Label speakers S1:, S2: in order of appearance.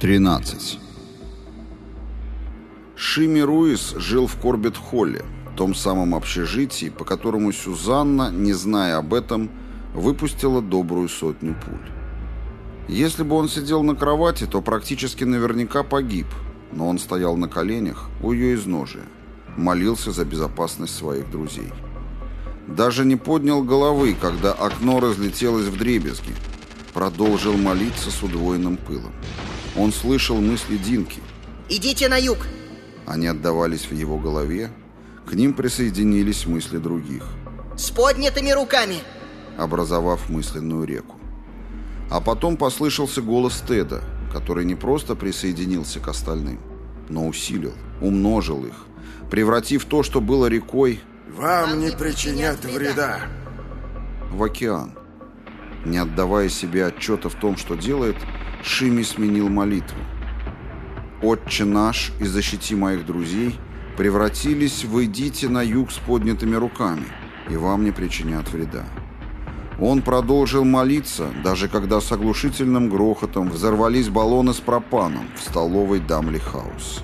S1: 13. Шими Руис жил в Корбет-Холле, том самом общежитии, по которому Сюзанна, не зная об этом, выпустила добрую сотню пуль. Если бы он сидел на кровати, то практически наверняка погиб, но он стоял на коленях у ее изножия, молился за безопасность своих друзей. Даже не поднял головы, когда окно разлетелось в дребезги, продолжил молиться с удвоенным пылом. Он слышал мысли Динки.
S2: «Идите на юг!»
S1: Они отдавались в его голове. К ним присоединились мысли других.
S2: «С поднятыми руками!»
S1: образовав мысленную реку. А потом послышался голос Теда, который не просто присоединился к остальным, но усилил, умножил их, превратив то, что было рекой,
S3: «Вам не причинят вреда!»
S1: в океан. Не отдавая себе отчета в том, что делает, Шими сменил молитву. «Отче наш и защити моих друзей» превратились в «Идите на юг с поднятыми руками, и вам не причинят вреда». Он продолжил молиться, даже когда с оглушительным грохотом взорвались баллоны с пропаном в столовой Дамли Хаус.